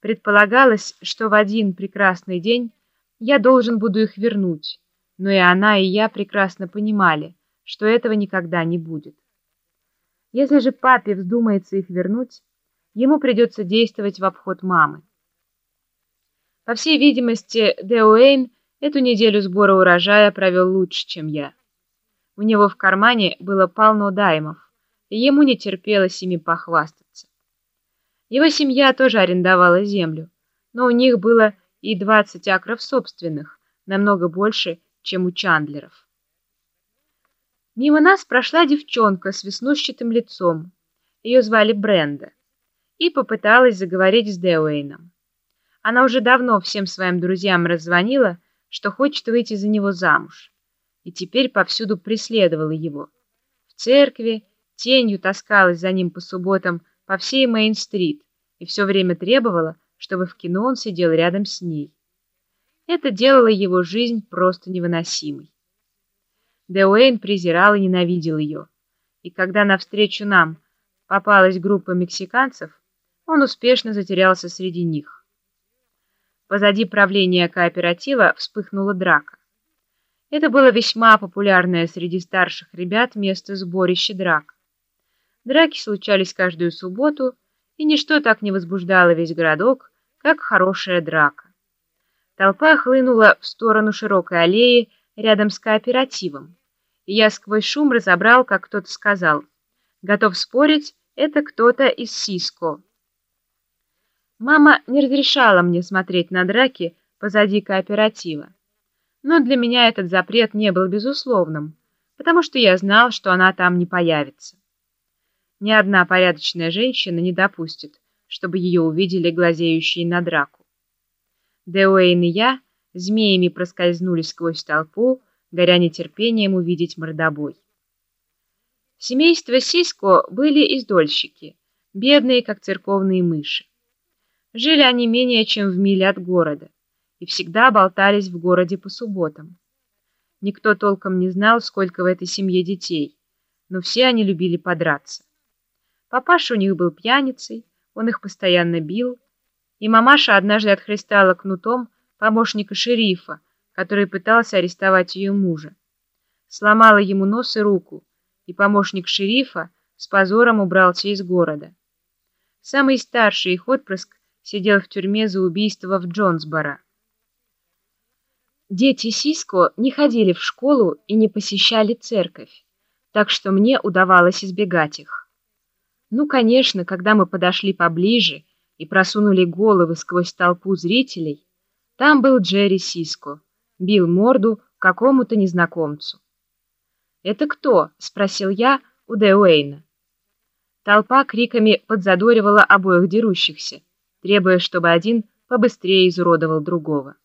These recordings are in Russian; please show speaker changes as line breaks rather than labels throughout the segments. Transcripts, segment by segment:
Предполагалось, что в один прекрасный день я должен буду их вернуть, но и она, и я прекрасно понимали, что этого никогда не будет. Если же папе вздумается их вернуть, ему придется действовать в обход мамы. По всей видимости, Деуэйн эту неделю сбора урожая провел лучше, чем я. У него в кармане было полно даймов, и ему не терпелось ими похвастаться. Его семья тоже арендовала землю, но у них было и 20 акров собственных, намного больше, чем у Чандлеров. Мимо нас прошла девчонка с веснущатым лицом, ее звали Бренда, и попыталась заговорить с Деуэйном. Она уже давно всем своим друзьям раззвонила, что хочет выйти за него замуж, и теперь повсюду преследовала его. В церкви тенью таскалась за ним по субботам по всей Мейн-стрит и все время требовала, чтобы в кино он сидел рядом с ней. Это делало его жизнь просто невыносимой. Деуэйн презирал и ненавидел ее, и когда навстречу нам попалась группа мексиканцев, он успешно затерялся среди них. Позади правления кооператива вспыхнула драка. Это было весьма популярное среди старших ребят место сборища драк. Драки случались каждую субботу, и ничто так не возбуждало весь городок, как хорошая драка. Толпа хлынула в сторону широкой аллеи рядом с кооперативом, и я сквозь шум разобрал, как кто-то сказал, «Готов спорить, это кто-то из Сиско». Мама не разрешала мне смотреть на драки позади кооператива. Но для меня этот запрет не был безусловным, потому что я знал, что она там не появится. Ни одна порядочная женщина не допустит, чтобы ее увидели глазеющие на драку. Деуэйн и я змеями проскользнули сквозь толпу, горя нетерпением увидеть мордобой. Семейство Сиско были издольщики, бедные, как церковные мыши. Жили они менее чем в миле от города и всегда болтались в городе по субботам. Никто толком не знал, сколько в этой семье детей, но все они любили подраться. Папаша у них был пьяницей, он их постоянно бил, и мамаша однажды отхлестала кнутом помощника шерифа, который пытался арестовать ее мужа. Сломала ему нос и руку, и помощник шерифа с позором убрался из города. Самый старший их отпрыск сидел в тюрьме за убийство в Джонсборо. Дети Сиско не ходили в школу и не посещали церковь, так что мне удавалось избегать их. Ну, конечно, когда мы подошли поближе и просунули головы сквозь толпу зрителей, там был Джерри Сиско, бил морду какому-то незнакомцу. «Это кто?» — спросил я у Деуэйна. Толпа криками подзадоривала обоих дерущихся требуя, чтобы один побыстрее изуродовал другого.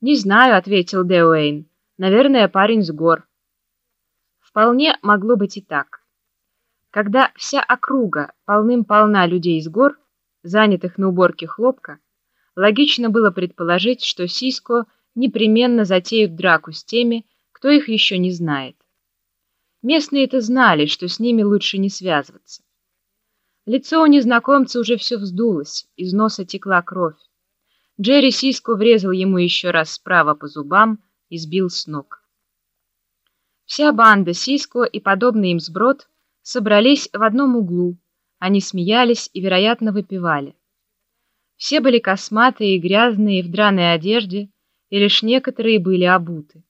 «Не знаю», — ответил Деуэйн. «Наверное, парень с гор». Вполне могло быть и так. Когда вся округа полным-полна людей с гор, занятых на уборке хлопка, логично было предположить, что Сиско непременно затеют драку с теми, кто их еще не знает. Местные это знали, что с ними лучше не связываться. Лицо у незнакомца уже все вздулось, из носа текла кровь. Джерри Сиско врезал ему еще раз справа по зубам и сбил с ног. Вся банда Сиско и подобный им сброд собрались в одном углу. Они смеялись и, вероятно, выпивали. Все были косматые и грязные в драной одежде, и лишь некоторые были обуты.